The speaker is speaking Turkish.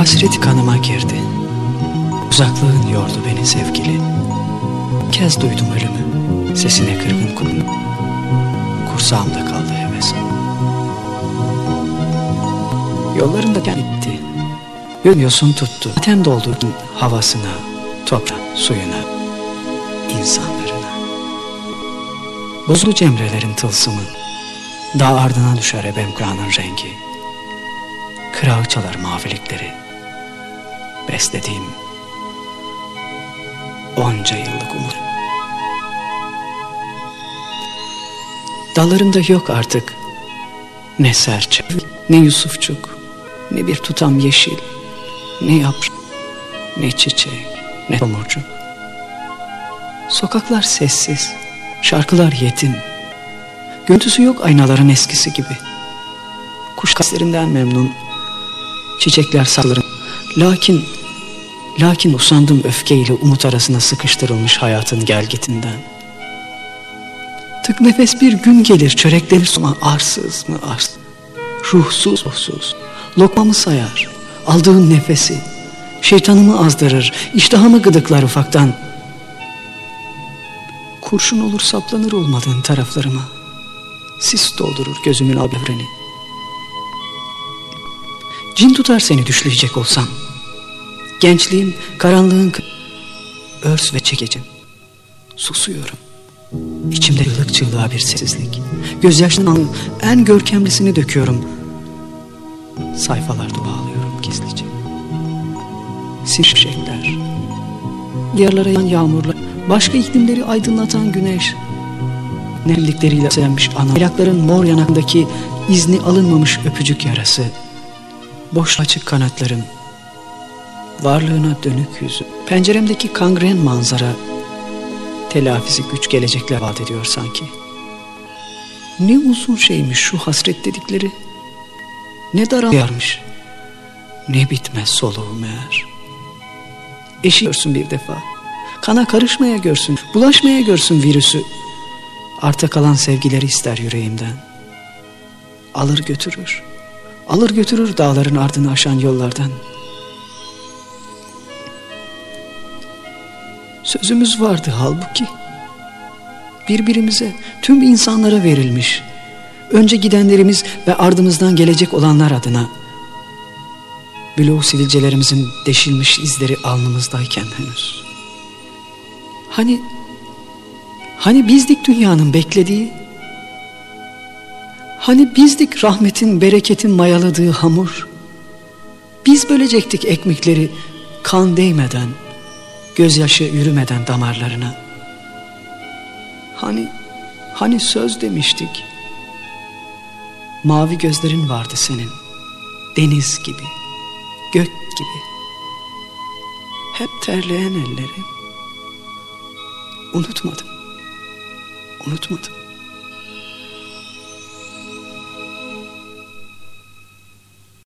Hasreti kanıma girdi. Uzaklığın yordu beni sevgili. Kez duydum ölümü, sesine kırgın kulunu. Kursağımda kaldı hevesim. Yollarında gitti. Yön yosun tuttu. Atem doldu havasına, toprağa, suyuna, insanlarına. Buzlu cemrelerin tılsımı, dağ ardına düşer ebemkanın rengi. Kırağı çalar mavilikleri, beslediğim onca yıllık umut. Dallarında yok artık ne serçe, ne Yusufçuk, ne bir tutam yeşil, ne yaprak, ne çiçek, ne tomurcuk. Sokaklar sessiz, şarkılar yetim. Görüntüsü yok aynaların eskisi gibi. Kuş kaslerinden memnun, çiçekler salırım. Lakin, lakin usandım öfkeyle umut arasına sıkıştırılmış hayatın gelgitinden. Tık nefes bir gün gelir çöreklenir ama arsız mı arsız, ruhsuz ruhsuz, lokmamı sayar, aldığım nefesi, şeytanımı azdırır, iştahımı gıdıklar ufaktan. Kurşun olur saplanır olmadığın taraflarıma, sis doldurur gözümün abreni. Cin tutar seni düşleyecek olsam. Gençliğim, karanlığın örs ve çekicim. Susuyorum. İçimde ılık çığlığa bir sessizlik. Gözyaşlarının en görkemlisini döküyorum. Sayfalarda bağlıyorum gizlice. Şimşekler, diyarlara yan yağmurlar, başka iklimleri aydınlatan güneş, nemlikleriyle sevmiş ana, ayakların mor yanakındaki izni alınmamış öpücük yarası, boş açık kanatlarım, varlığına dönük yüzü, penceremdeki kangren manzara, telafisi güç gelecekler vaat ediyor sanki. Ne uzun şeymiş şu hasret dedikleri, ne daralmış, ne bitmez soluğu meğer. Eşi görsün bir defa, kana karışmaya görsün, bulaşmaya görsün virüsü. Arta kalan sevgileri ister yüreğimden. Alır götürür, alır götürür dağların ardını aşan yollardan. Sözümüz vardı halbuki. Birbirimize, tüm insanlara verilmiş. Önce gidenlerimiz ve ardımızdan gelecek olanlar adına. Bloğu sivilcelerimizin deşilmiş izleri alnımızdayken henüz. Hani, hani bizdik dünyanın beklediği? Hani bizdik rahmetin, bereketin mayaladığı hamur? Biz bölecektik ekmekleri kan değmeden, gözyaşı yürümeden damarlarına. Hani, hani söz demiştik. Mavi gözlerin vardı senin, deniz gibi, gök gibi. Hep terleyen ellerin. Unutmadım, unutmadım.